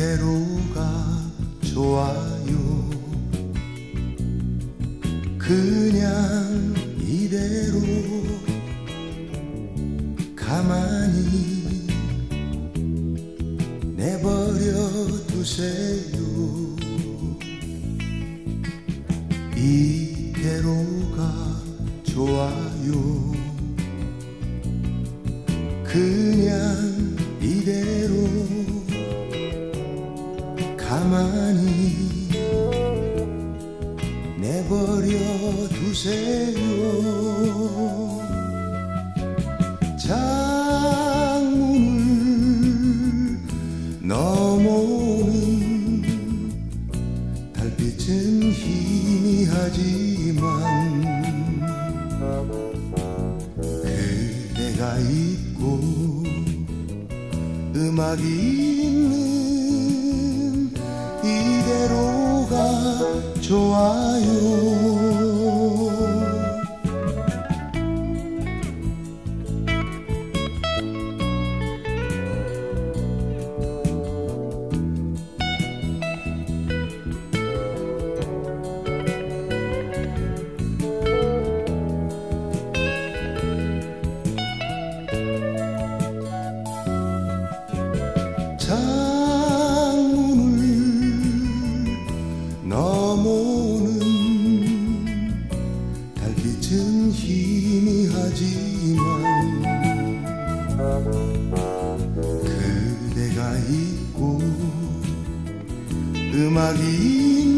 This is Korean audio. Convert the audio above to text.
그대로가 좋아요. 그냥 이대로 가만히 내버려 두세요. 이대로가 좋아요. 그냥 가만히 내버려 두세요. 창문을 넘어오는 달빛은 희미하지만 그대가 있고 음악이 좋아요 넘어오는 달빛은 희미하지만 그대가 있고 음악이